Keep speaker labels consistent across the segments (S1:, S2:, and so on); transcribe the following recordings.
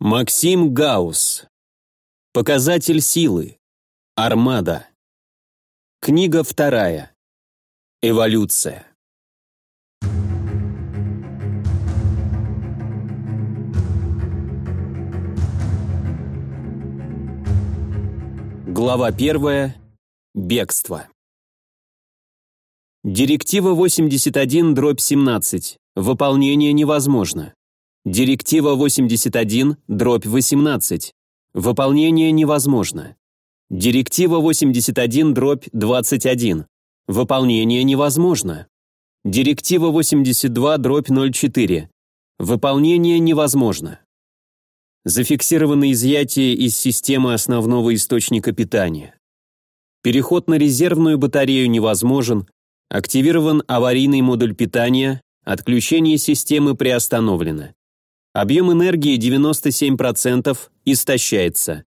S1: Максим Гаус. Показатель силы. Армада. Книга вторая. Эволюция. Глава первая. Бегство. Директива 81 дробь 17. Выполнение невозможно. Директива 81, дробь 18. Выполнение невозможно. Директива 81, дробь 21. Выполнение невозможно. Директива 82, дробь 04. Выполнение невозможно. Зафиксировано изъятие из системы основного источника питания. Переход на резервную батарею невозможен. Активирован аварийный модуль питания. Отключение системы приостановлено. Объем энергии 97% истощается.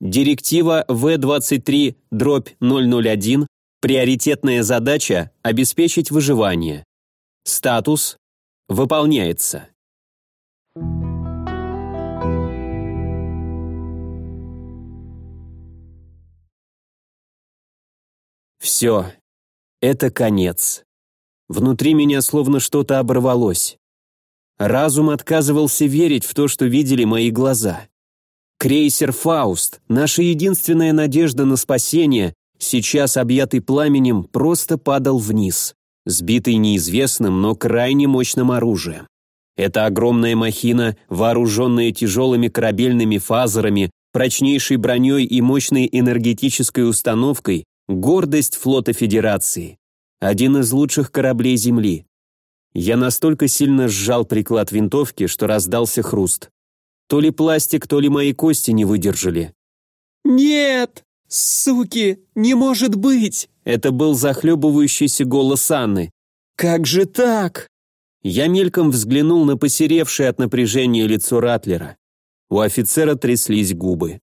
S1: Директива В-23 дробь 001 Приоритетная задача – обеспечить выживание. Статус – выполняется. Все. Это конец. Внутри меня словно что-то оборвалось. Разум отказывался верить в то, что видели мои глаза. Крейсер «Фауст», наша единственная надежда на спасение, сейчас объятый пламенем, просто падал вниз, сбитый неизвестным, но крайне мощным оружием. Эта огромная махина, вооруженная тяжелыми корабельными фазерами, прочнейшей броней и мощной энергетической установкой, гордость флота Федерации. Один из лучших кораблей Земли. Я настолько сильно сжал приклад винтовки, что раздался хруст. То ли пластик, то ли мои кости не выдержали.
S2: «Нет! Суки! Не может быть!»
S1: Это был захлебывающийся голос Анны.
S2: «Как же так?»
S1: Я мельком взглянул на посеревшее от напряжения лицо Ратлера. У офицера тряслись губы.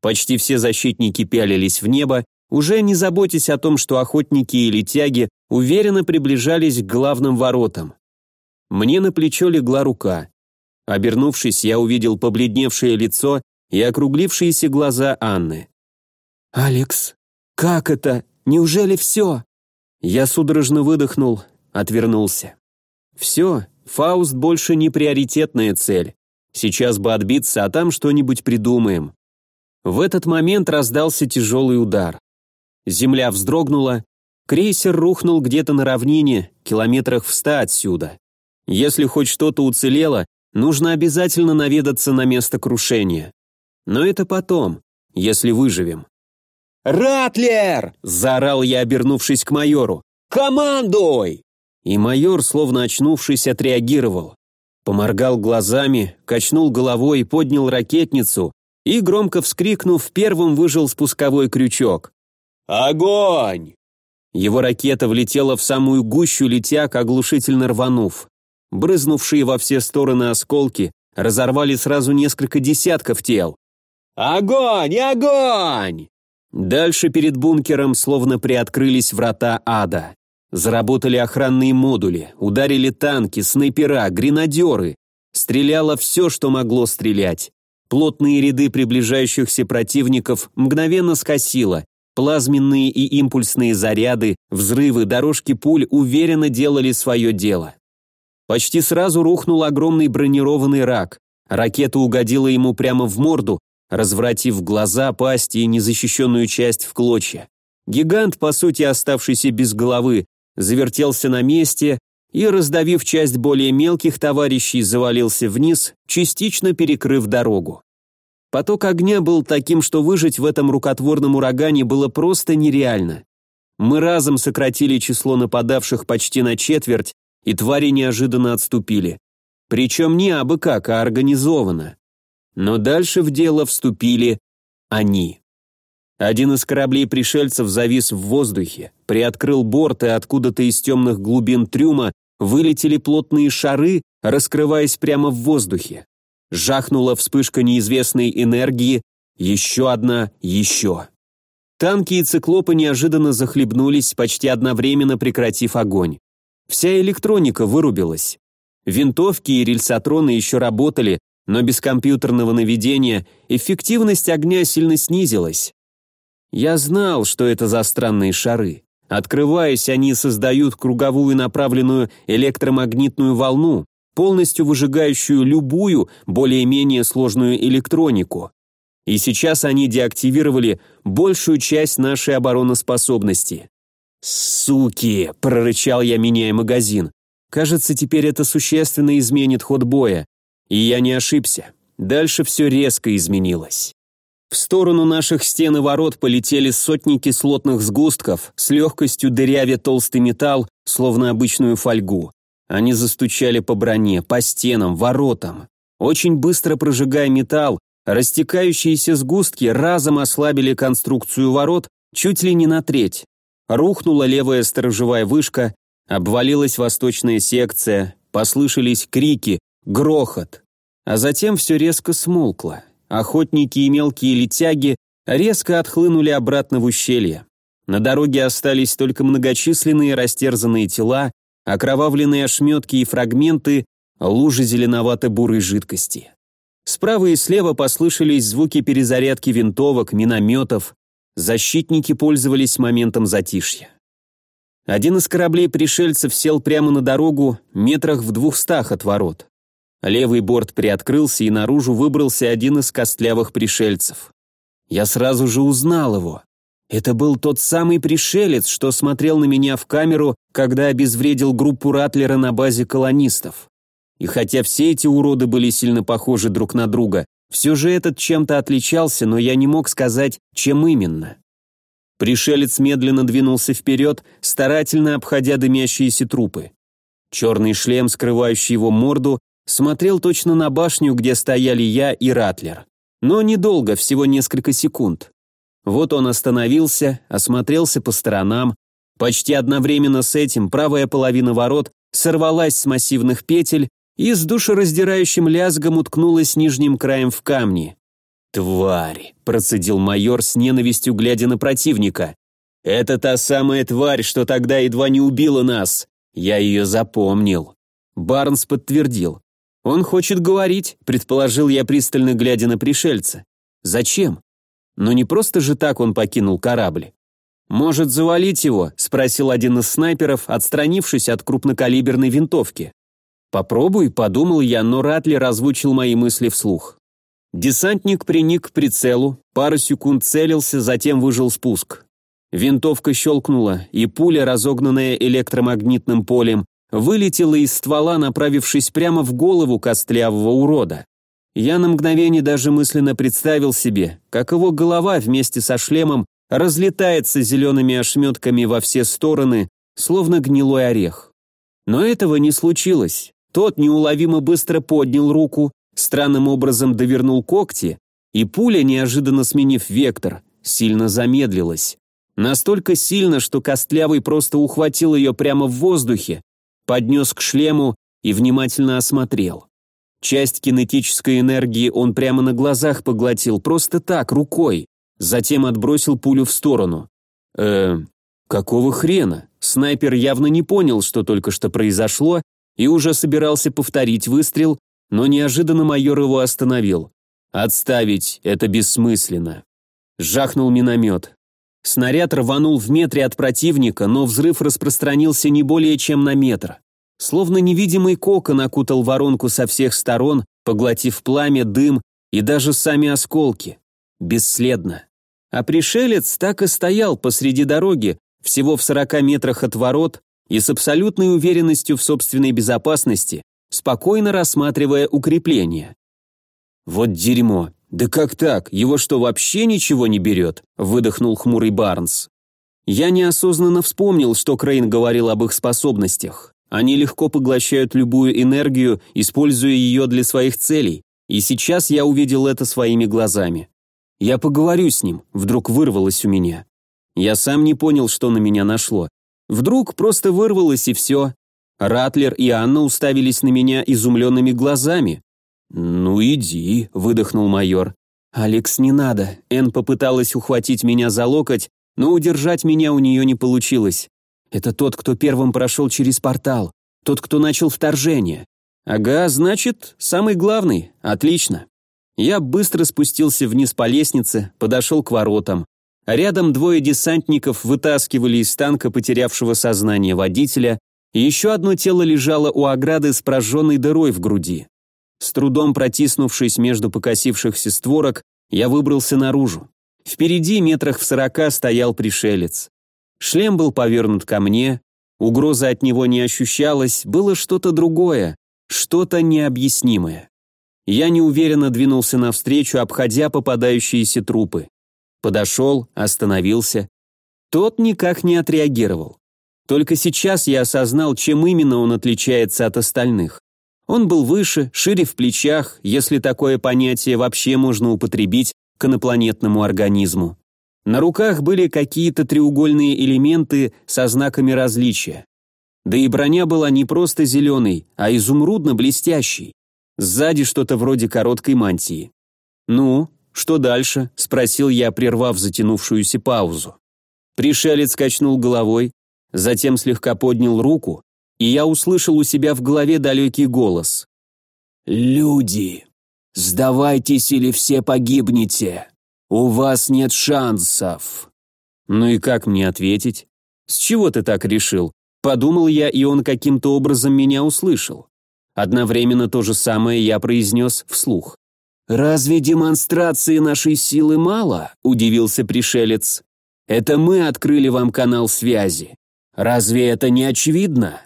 S1: Почти все защитники пялились в небо, уже не заботясь о том, что охотники или тяги уверенно приближались к главным воротам. Мне на плечо легла рука. Обернувшись, я увидел побледневшее лицо и округлившиеся глаза Анны.
S2: «Алекс, как это? Неужели все?»
S1: Я судорожно выдохнул, отвернулся. «Все, Фауст больше не приоритетная цель. Сейчас бы отбиться, а там что-нибудь придумаем». В этот момент раздался тяжелый удар. Земля вздрогнула, Крейсер рухнул где-то на равнине, километрах в ста отсюда. Если хоть что-то уцелело, нужно обязательно наведаться на место крушения. Но это потом, если выживем.
S2: «Ратлер!»
S1: – заорал я, обернувшись к майору. «Командуй!» И майор, словно очнувшись, отреагировал. Поморгал глазами, качнул головой, поднял ракетницу и, громко вскрикнув, первым выжил спусковой крючок. «Огонь!» Его ракета влетела в самую гущу летяг, оглушительно рванув. Брызнувшие во все стороны осколки разорвали сразу несколько десятков тел. «Огонь! Огонь!» Дальше перед бункером словно приоткрылись врата ада. Заработали охранные модули, ударили танки, снайпера, гренадеры. Стреляло все, что могло стрелять. Плотные ряды приближающихся противников мгновенно скосило, Плазменные и импульсные заряды, взрывы, дорожки пуль уверенно делали свое дело. Почти сразу рухнул огромный бронированный рак. Ракета угодила ему прямо в морду, развратив глаза, пасть и незащищенную часть в клочья. Гигант, по сути оставшийся без головы, завертелся на месте и, раздавив часть более мелких товарищей, завалился вниз, частично перекрыв дорогу. Поток огня был таким, что выжить в этом рукотворном урагане было просто нереально. Мы разом сократили число нападавших почти на четверть, и твари неожиданно отступили. Причем не абы как, а организованно. Но дальше в дело вступили они. Один из кораблей пришельцев завис в воздухе, приоткрыл борт, и откуда-то из темных глубин трюма вылетели плотные шары, раскрываясь прямо в воздухе. Жахнула вспышка неизвестной энергии, еще одна, еще. Танки и циклопы неожиданно захлебнулись, почти одновременно прекратив огонь. Вся электроника вырубилась. Винтовки и рельсотроны еще работали, но без компьютерного наведения эффективность огня сильно снизилась. Я знал, что это за странные шары. Открываясь, они создают круговую направленную электромагнитную волну, полностью выжигающую любую, более-менее сложную электронику. И сейчас они деактивировали большую часть нашей обороноспособности. «Суки!» – прорычал я, меняя магазин. «Кажется, теперь это существенно изменит ход боя. И я не ошибся. Дальше все резко изменилось». В сторону наших стен и ворот полетели сотни кислотных сгустков, с легкостью дырявя толстый металл, словно обычную фольгу. Они застучали по броне, по стенам, воротам. Очень быстро прожигая металл, растекающиеся сгустки разом ослабили конструкцию ворот чуть ли не на треть. Рухнула левая сторожевая вышка, обвалилась восточная секция, послышались крики, грохот. А затем все резко смолкло. Охотники и мелкие летяги резко отхлынули обратно в ущелье. На дороге остались только многочисленные растерзанные тела, окровавленные ошметки и фрагменты, лужи зеленовато-бурой жидкости. Справа и слева послышались звуки перезарядки винтовок, минометов. Защитники пользовались моментом затишья. Один из кораблей пришельцев сел прямо на дорогу, метрах в двухстах от ворот. Левый борт приоткрылся, и наружу выбрался один из костлявых пришельцев. Я сразу же узнал его. Это был тот самый пришелец, что смотрел на меня в камеру, когда обезвредил группу Ратлера на базе колонистов. И хотя все эти уроды были сильно похожи друг на друга, все же этот чем-то отличался, но я не мог сказать, чем именно. Пришелец медленно двинулся вперед, старательно обходя дымящиеся трупы. Черный шлем, скрывающий его морду, Смотрел точно на башню, где стояли я и Ратлер. Но недолго, всего несколько секунд. Вот он остановился, осмотрелся по сторонам. Почти одновременно с этим правая половина ворот сорвалась с массивных петель и с душераздирающим лязгом уткнулась нижним краем в камни. «Тварь!» – процедил майор с ненавистью, глядя на противника. «Это та самая тварь, что тогда едва не убила нас. Я ее запомнил». Барнс подтвердил. «Он хочет говорить», — предположил я, пристально глядя на пришельца. «Зачем? Но не просто же так он покинул корабль». «Может, завалить его?» — спросил один из снайперов, отстранившись от крупнокалиберной винтовки. «Попробуй», — подумал я, но Ратли озвучил мои мысли вслух. Десантник приник к прицелу, пару секунд целился, затем выжил спуск. Винтовка щелкнула, и пуля, разогнанная электромагнитным полем, вылетела из ствола, направившись прямо в голову костлявого урода. Я на мгновение даже мысленно представил себе, как его голова вместе со шлемом разлетается зелеными ошметками во все стороны, словно гнилой орех. Но этого не случилось. Тот неуловимо быстро поднял руку, странным образом довернул когти, и пуля, неожиданно сменив вектор, сильно замедлилась. Настолько сильно, что Костлявый просто ухватил ее прямо в воздухе, поднес к шлему и внимательно осмотрел. Часть кинетической энергии он прямо на глазах поглотил, просто так, рукой. Затем отбросил пулю в сторону. Э, какого хрена? Снайпер явно не понял, что только что произошло, и уже собирался повторить выстрел, но неожиданно майор его остановил. «Отставить, это бессмысленно». Жахнул миномет. Снаряд рванул в метре от противника, но взрыв распространился не более чем на метр. Словно невидимый кокон окутал воронку со всех сторон, поглотив пламя, дым и даже сами осколки. Бесследно. А пришелец так и стоял посреди дороги, всего в сорока метрах от ворот, и с абсолютной уверенностью в собственной безопасности, спокойно рассматривая укрепления. Вот дерьмо. «Да как так? Его что, вообще ничего не берет?» – выдохнул хмурый Барнс. Я неосознанно вспомнил, что Крейн говорил об их способностях. Они легко поглощают любую энергию, используя ее для своих целей, и сейчас я увидел это своими глазами. Я поговорю с ним, вдруг вырвалось у меня. Я сам не понял, что на меня нашло. Вдруг просто вырвалось и все. Ратлер и Анна уставились на меня изумленными глазами. «Ну иди», — выдохнул майор. «Алекс, не надо». Энн попыталась ухватить меня за локоть, но удержать меня у нее не получилось. Это тот, кто первым прошел через портал, тот, кто начал вторжение. Ага, значит, самый главный. Отлично. Я быстро спустился вниз по лестнице, подошел к воротам. Рядом двое десантников вытаскивали из танка потерявшего сознание водителя, еще одно тело лежало у ограды с прожженной дырой в груди. С трудом протиснувшись между покосившихся створок, я выбрался наружу. Впереди, метрах в сорока, стоял пришелец. Шлем был повернут ко мне, угроза от него не ощущалась, было что-то другое, что-то необъяснимое. Я неуверенно двинулся навстречу, обходя попадающиеся трупы. Подошел, остановился. Тот никак не отреагировал. Только сейчас я осознал, чем именно он отличается от остальных. Он был выше, шире в плечах, если такое понятие вообще можно употребить к инопланетному организму. На руках были какие-то треугольные элементы со знаками различия. Да и броня была не просто зеленой, а изумрудно-блестящей. Сзади что-то вроде короткой мантии. «Ну, что дальше?» – спросил я, прервав затянувшуюся паузу. Пришелец качнул головой, затем слегка поднял руку, и я услышал у себя в голове далекий голос. «Люди, сдавайтесь или все погибнете. У вас нет шансов». Ну и как мне ответить? С чего ты так решил? Подумал я, и он каким-то образом меня услышал. Одновременно то же самое я произнес вслух. «Разве демонстрации нашей силы мало?» – удивился пришелец. «Это мы открыли вам канал связи. Разве это не очевидно?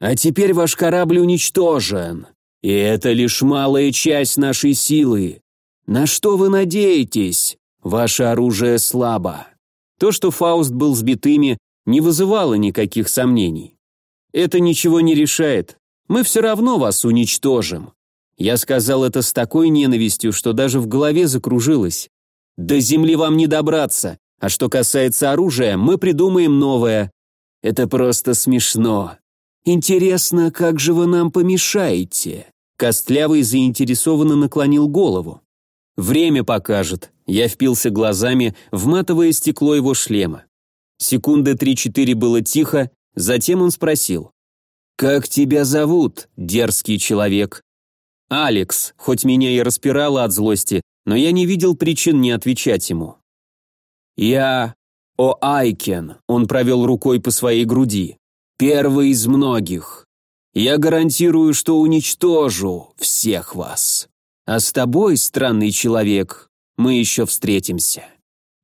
S1: А теперь ваш корабль уничтожен. И это лишь малая часть нашей силы. На что вы надеетесь? Ваше оружие слабо». То, что Фауст был сбитыми, не вызывало никаких сомнений. «Это ничего не решает. Мы все равно вас уничтожим». Я сказал это с такой ненавистью, что даже в голове закружилось. «До земли вам не добраться, а что касается оружия, мы придумаем новое». «Это просто смешно. Интересно, как же вы нам помешаете?» Костлявый заинтересованно наклонил голову. «Время покажет». Я впился глазами в матовое стекло его шлема. Секунды три-четыре было тихо, затем он спросил. «Как тебя зовут, дерзкий человек?» «Алекс», хоть меня и распирало от злости, но я не видел причин не отвечать ему. «Я О Айкен», — он провел рукой по своей груди, — «первый из многих. Я гарантирую, что уничтожу всех вас. А с тобой, странный человек, мы еще встретимся».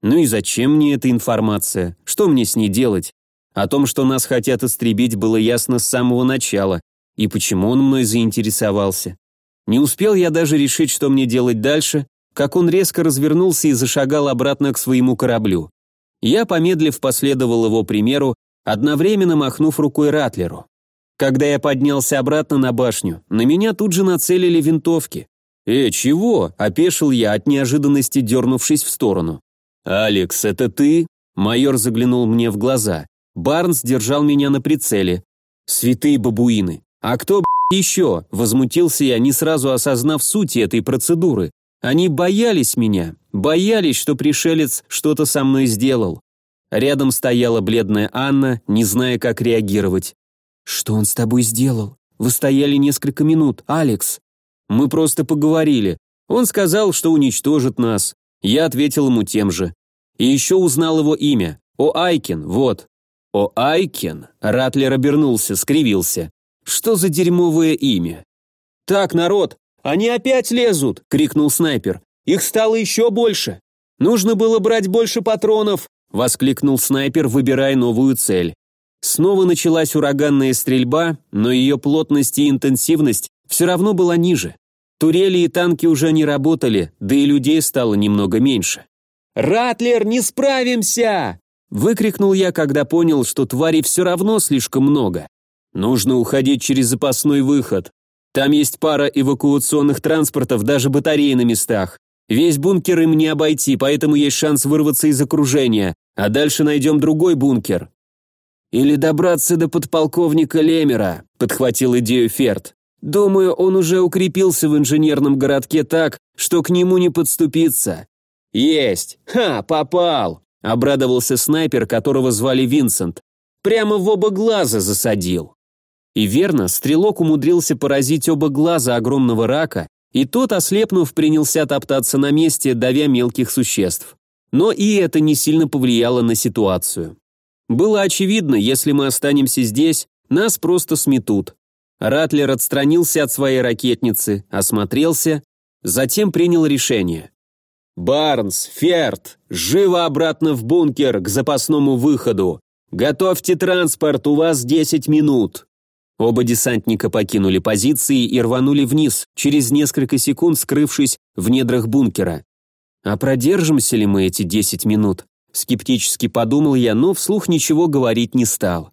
S1: Ну и зачем мне эта информация? Что мне с ней делать? О том, что нас хотят истребить, было ясно с самого начала. И почему он мной заинтересовался? Не успел я даже решить, что мне делать дальше, как он резко развернулся и зашагал обратно к своему кораблю. Я, помедлив, последовал его примеру, одновременно махнув рукой Ратлеру. Когда я поднялся обратно на башню, на меня тут же нацелили винтовки. «Э, чего?» – опешил я от неожиданности, дернувшись в сторону. «Алекс, это ты?» Майор заглянул мне в глаза. Барнс держал меня на прицеле. Святые бабуины. А кто, еще? Возмутился я, не сразу осознав суть этой процедуры. Они боялись меня, боялись, что пришелец что-то со мной сделал. Рядом стояла бледная Анна, не зная, как реагировать. «Что он с тобой сделал? Вы стояли несколько минут, Алекс». «Мы просто поговорили. Он сказал, что уничтожит нас». Я ответил ему тем же. И еще узнал его имя. О Айкин, вот. «О, Айкен!» — Ратлер обернулся, скривился. «Что за дерьмовое имя?» «Так, народ, они опять лезут!» — крикнул снайпер. «Их стало еще больше! Нужно было брать больше патронов!» — воскликнул снайпер, выбирая новую цель. Снова началась ураганная стрельба, но ее плотность и интенсивность все равно была ниже. Турели и танки уже не работали, да и людей стало немного меньше. «Ратлер, не справимся!» Выкрикнул я, когда понял, что тварей все равно слишком много. Нужно уходить через запасной выход. Там есть пара эвакуационных транспортов, даже батареи на местах. Весь бункер им не обойти, поэтому есть шанс вырваться из окружения, а дальше найдем другой бункер. Или добраться до подполковника Лемера, подхватил идею Ферд. Думаю, он уже укрепился в инженерном городке так, что к нему не подступиться. Есть! Ха, попал! Обрадовался снайпер, которого звали Винсент. Прямо в оба глаза засадил. И верно, стрелок умудрился поразить оба глаза огромного рака, и тот, ослепнув, принялся топтаться на месте, давя мелких существ. Но и это не сильно повлияло на ситуацию. Было очевидно, если мы останемся здесь, нас просто сметут. Ратлер отстранился от своей ракетницы, осмотрелся, затем принял решение. «Барнс, Ферд, живо обратно в бункер, к запасному выходу. Готовьте транспорт, у вас 10 минут». Оба десантника покинули позиции и рванули вниз, через несколько секунд скрывшись в недрах бункера. А продержимся ли мы эти 10 минут? Скептически подумал я, но вслух ничего говорить не стал.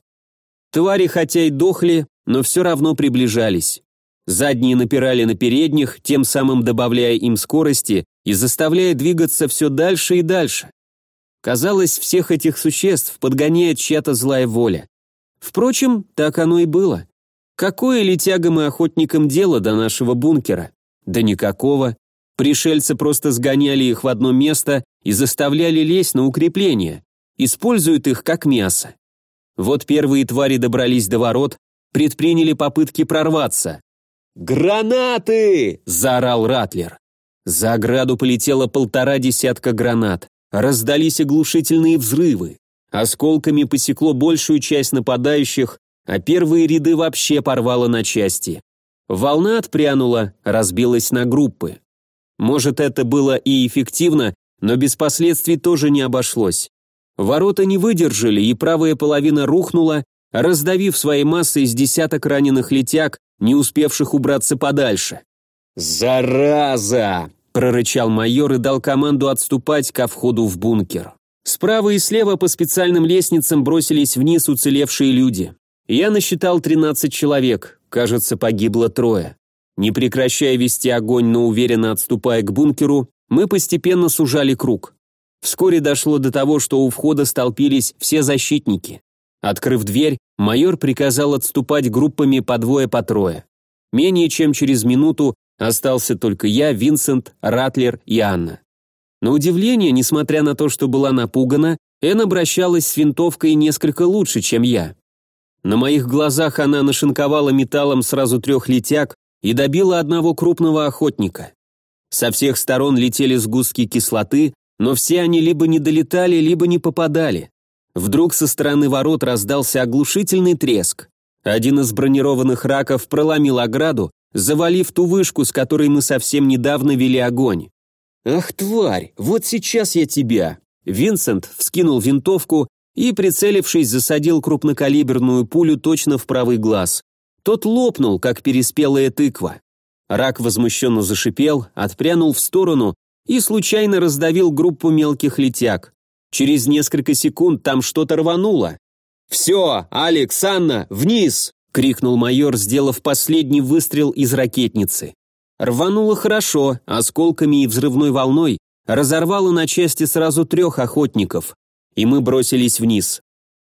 S1: Твари хотя и дохли, но все равно приближались. Задние напирали на передних, тем самым добавляя им скорости и заставляя двигаться все дальше и дальше. Казалось, всех этих существ подгоняет чья-то злая воля. Впрочем, так оно и было. Какое летягам и охотникам дело до нашего бункера? Да никакого. Пришельцы просто сгоняли их в одно место и заставляли лезть на укрепления, используют их как мясо. Вот первые твари добрались до ворот, предприняли попытки прорваться. «Гранаты!» – заорал Ратлер. За ограду полетело полтора десятка гранат. Раздались оглушительные взрывы. Осколками посекло большую часть нападающих, а первые ряды вообще порвало на части. Волна отпрянула, разбилась на группы. Может, это было и эффективно, но без последствий тоже не обошлось. Ворота не выдержали, и правая половина рухнула, раздавив своей массой с десяток раненых летяг, не успевших убраться подальше. «Зараза!» – прорычал майор и дал команду отступать ко входу в бункер. Справа и слева по специальным лестницам бросились вниз уцелевшие люди. Я насчитал 13 человек, кажется, погибло трое. Не прекращая вести огонь, но уверенно отступая к бункеру, мы постепенно сужали круг. Вскоре дошло до того, что у входа столпились все защитники. Открыв дверь, майор приказал отступать группами по двое по трое. Менее чем через минуту остался только я, Винсент, Ратлер и Анна. На удивление, несмотря на то, что была напугана, Эн обращалась с винтовкой несколько лучше, чем я. На моих глазах она нашинковала металлом сразу трех летяг и добила одного крупного охотника. Со всех сторон летели сгустки кислоты, но все они либо не долетали, либо не попадали. Вдруг со стороны ворот раздался оглушительный треск. Один из бронированных раков проломил ограду, завалив ту вышку, с которой мы совсем недавно вели огонь. «Ах, тварь, вот сейчас я тебя!» Винсент вскинул винтовку и, прицелившись, засадил крупнокалиберную пулю точно в правый глаз. Тот лопнул, как переспелая тыква. Рак возмущенно зашипел, отпрянул в сторону и случайно раздавил группу мелких летяг. Через несколько секунд там что-то рвануло. «Все, Алекс, Анна, вниз!» — крикнул майор, сделав последний выстрел из ракетницы. Рвануло хорошо, осколками и взрывной волной разорвало на части сразу трех охотников, и мы бросились вниз.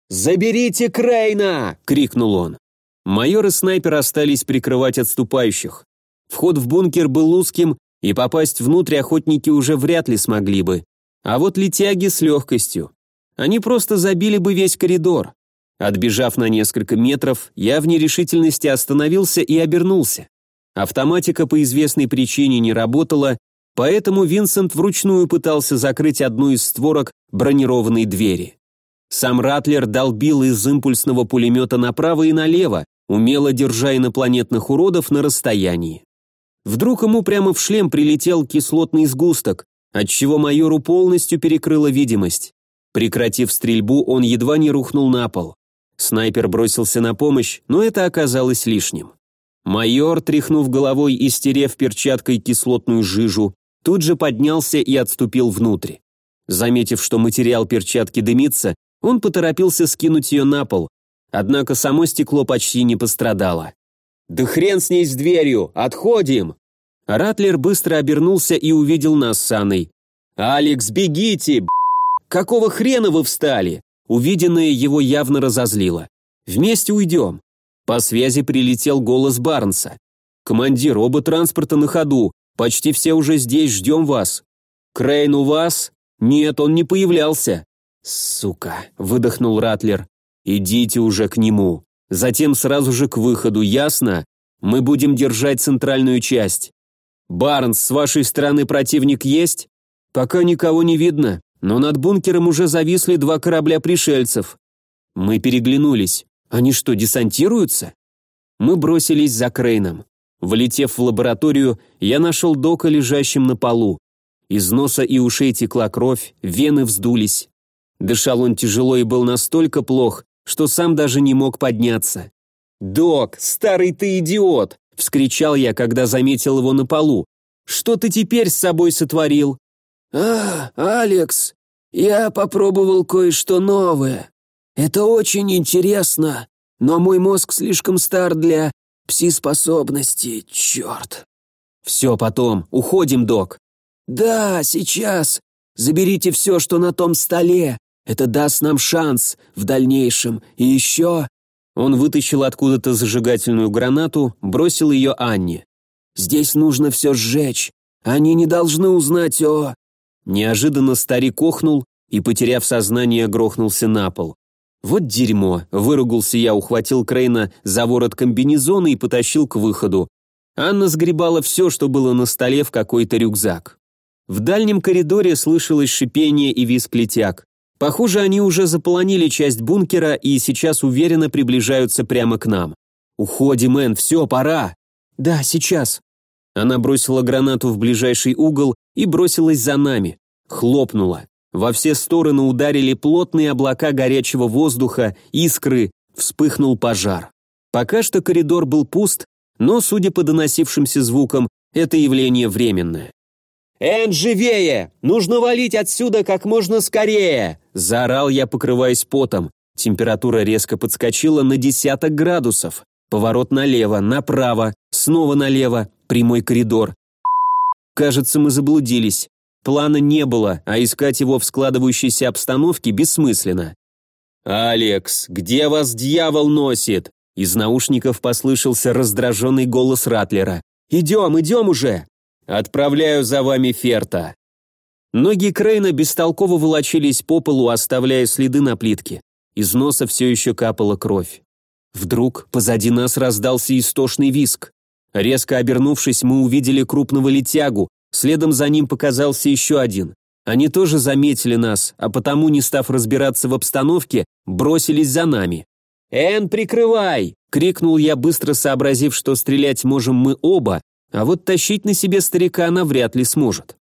S1: «Заберите Крейна!» — крикнул он. Майор и снайпер остались прикрывать отступающих. Вход в бункер был узким, и попасть внутрь охотники уже вряд ли смогли бы. А вот летяги с легкостью. Они просто забили бы весь коридор. Отбежав на несколько метров, я в нерешительности остановился и обернулся. Автоматика по известной причине не работала, поэтому Винсент вручную пытался закрыть одну из створок бронированной двери. Сам Ратлер долбил из импульсного пулемета направо и налево, умело держа инопланетных уродов на расстоянии. Вдруг ему прямо в шлем прилетел кислотный сгусток, отчего майору полностью перекрыла видимость. Прекратив стрельбу, он едва не рухнул на пол. Снайпер бросился на помощь, но это оказалось лишним. Майор, тряхнув головой и стерев перчаткой кислотную жижу, тут же поднялся и отступил внутрь. Заметив, что материал перчатки дымится, он поторопился скинуть ее на пол, однако само стекло почти не пострадало. «Да хрен с ней с дверью! Отходим!» Ратлер быстро обернулся и увидел нас с Анной. «Алекс, бегите! Какого хрена вы встали?» Увиденное его явно разозлило. «Вместе уйдем!» По связи прилетел голос Барнса. «Командир, оба транспорта на ходу. Почти все уже здесь, ждем вас». «Крейн у вас?» «Нет, он не появлялся». «Сука», — выдохнул Ратлер. «Идите уже к нему». Затем сразу же к выходу, ясно? Мы будем держать центральную часть. Барнс, с вашей стороны противник есть? Пока никого не видно, но над бункером уже зависли два корабля пришельцев. Мы переглянулись. Они что, десантируются? Мы бросились за Крейном. Влетев в лабораторию, я нашел Дока лежащим на полу. Из носа и ушей текла кровь, вены вздулись. Дышал он тяжело и был настолько плох, что сам даже не мог подняться. «Док, старый ты идиот!» — вскричал я, когда заметил его на полу. «Что ты теперь с собой сотворил?»
S2: «А, Алекс, я попробовал кое-что новое. Это очень интересно, но мой мозг слишком стар для пси-способностей, черт».
S1: «Все потом, уходим, док».
S2: «Да, сейчас. Заберите все, что на том столе. Это даст нам шанс в дальнейшем. И еще...»
S1: Он вытащил откуда-то зажигательную гранату, бросил ее Анне.
S2: «Здесь нужно все сжечь. Они не должны узнать о...»
S1: Неожиданно старик охнул и, потеряв сознание, грохнулся на пол. «Вот дерьмо!» – выругался я, ухватил Крейна за ворот комбинезона и потащил к выходу. Анна сгребала все, что было на столе в какой-то рюкзак. В дальнем коридоре слышалось шипение и визг летяг. Похоже, они уже заполонили часть бункера и сейчас уверенно приближаются прямо к нам. «Уходим, Энн, все, пора!» «Да, сейчас». Она бросила гранату в ближайший угол и бросилась за нами. Хлопнула. Во все стороны ударили плотные облака горячего воздуха, искры, вспыхнул пожар. Пока что коридор был пуст, но, судя по доносившимся звукам, это явление временное. «Эн, живее! Нужно валить отсюда как можно скорее!» Заорал я, покрываясь потом. Температура резко подскочила на десяток градусов. Поворот налево, направо, снова налево, прямой коридор. Кажется, мы заблудились. Плана не было, а искать его в складывающейся обстановке бессмысленно. «Алекс, где вас дьявол носит?» Из наушников послышался раздраженный голос Ратлера. «Идем, идем уже!» «Отправляю за вами Ферта». Ноги Крейна бестолково волочились по полу, оставляя следы на плитке. Из носа все еще капала кровь. Вдруг позади нас раздался истошный виск. Резко обернувшись, мы увидели крупного летягу, следом за ним показался еще один. Они тоже заметили нас, а потому, не став разбираться в обстановке, бросились за нами. «Эн, прикрывай!» — крикнул я, быстро сообразив, что стрелять можем мы оба, а вот тащить на себе старика она вряд ли сможет.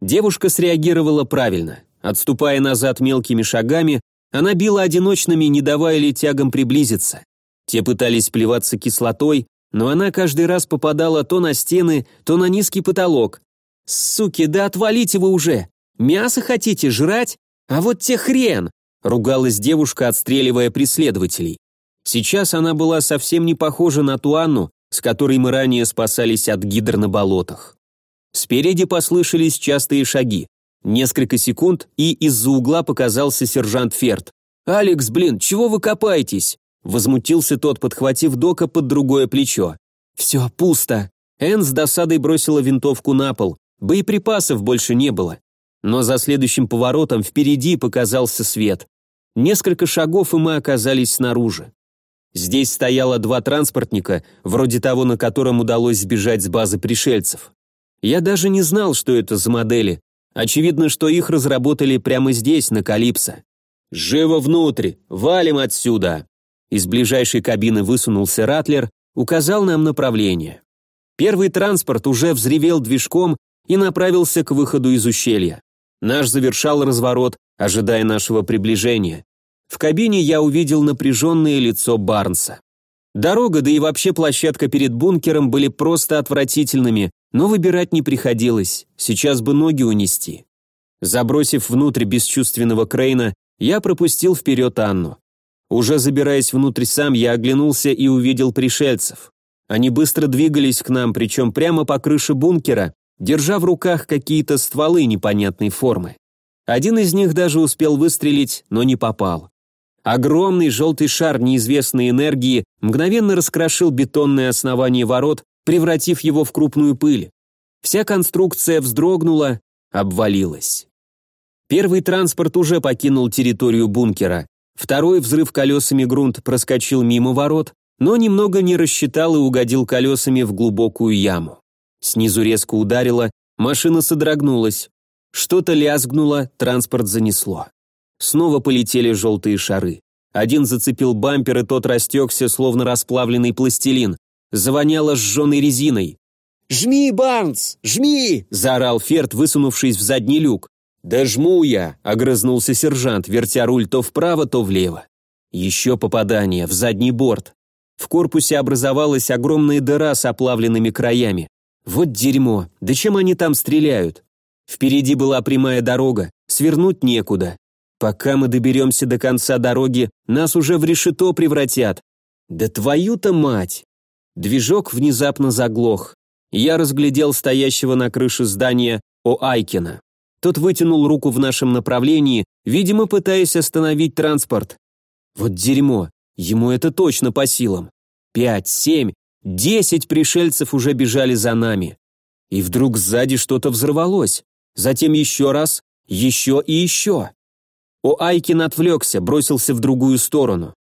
S1: Девушка среагировала правильно. Отступая назад мелкими шагами, она била одиночными, не давая летягам приблизиться. Те пытались плеваться кислотой, но она каждый раз попадала то на стены, то на низкий потолок. «Суки, да отвалите вы уже! Мясо хотите жрать? А вот те хрен!» ругалась девушка, отстреливая преследователей. Сейчас она была совсем не похожа на ту Анну, с которой мы ранее спасались от гидр на болотах. Спереди послышались частые шаги. Несколько секунд, и из-за угла показался сержант Ферд. «Алекс, блин, чего вы копаетесь?» Возмутился тот, подхватив Дока под другое плечо. «Все, пусто». Энн с досадой бросила винтовку на пол. Боеприпасов больше не было. Но за следующим поворотом впереди показался свет. Несколько шагов, и мы оказались снаружи. Здесь стояло два транспортника, вроде того, на котором удалось сбежать с базы пришельцев. Я даже не знал, что это за модели. Очевидно, что их разработали прямо здесь, на Калипсо. «Живо внутрь! Валим отсюда!» Из ближайшей кабины высунулся Ратлер, указал нам направление. Первый транспорт уже взревел движком и направился к выходу из ущелья. Наш завершал разворот, ожидая нашего приближения. В кабине я увидел напряженное лицо Барнса. Дорога, да и вообще площадка перед бункером были просто отвратительными, но выбирать не приходилось, сейчас бы ноги унести. Забросив внутрь бесчувственного Крейна, я пропустил вперед Анну. Уже забираясь внутрь сам, я оглянулся и увидел пришельцев. Они быстро двигались к нам, причем прямо по крыше бункера, держа в руках какие-то стволы непонятной формы. Один из них даже успел выстрелить, но не попал. Огромный желтый шар неизвестной энергии мгновенно раскрошил бетонное основание ворот, превратив его в крупную пыль. Вся конструкция вздрогнула, обвалилась. Первый транспорт уже покинул территорию бункера. Второй взрыв колесами грунт проскочил мимо ворот, но немного не рассчитал и угодил колесами в глубокую яму. Снизу резко ударило, машина содрогнулась. Что-то лязгнуло, транспорт занесло. Снова полетели желтые шары. Один зацепил бампер, и тот растекся, словно расплавленный пластилин. Завоняло сжженной резиной.
S2: «Жми, Барнс, жми!»
S1: – заорал Ферд, высунувшись в задний люк. «Да жму я!» – огрызнулся сержант, вертя руль то вправо, то влево. Еще попадание в задний борт. В корпусе образовалась огромная дыра с оплавленными краями. Вот дерьмо, да чем они там стреляют? Впереди была прямая дорога, свернуть некуда. Пока мы доберемся до конца дороги, нас уже в решето превратят. Да твою-то мать! Движок внезапно заглох. Я разглядел стоящего на крыше здания О. Айкина. Тот вытянул руку в нашем направлении, видимо, пытаясь остановить транспорт. Вот дерьмо, ему это точно по силам. Пять, семь, десять пришельцев уже бежали за нами. И вдруг сзади что-то взорвалось. Затем еще раз, еще и еще. О Айкин отвлекся, бросился в другую сторону.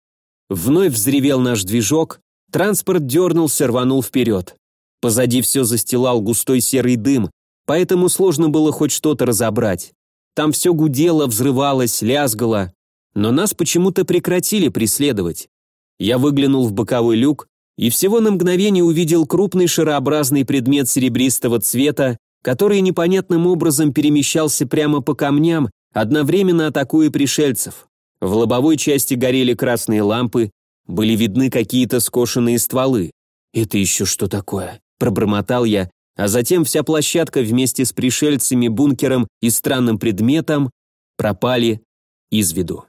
S1: Вновь взревел наш движок, транспорт дернулся, рванул вперед. Позади все застилал густой серый дым, поэтому сложно было хоть что-то разобрать. Там все гудело, взрывалось, лязгало, но нас почему-то прекратили преследовать. Я выглянул в боковой люк и всего на мгновение увидел крупный шарообразный предмет серебристого цвета, который непонятным образом перемещался прямо по камням, одновременно атакуя пришельцев. В лобовой части горели красные лампы, были видны какие-то скошенные стволы. «Это еще что такое?» – пробормотал я, а затем вся площадка вместе с пришельцами, бункером и странным предметом пропали из виду.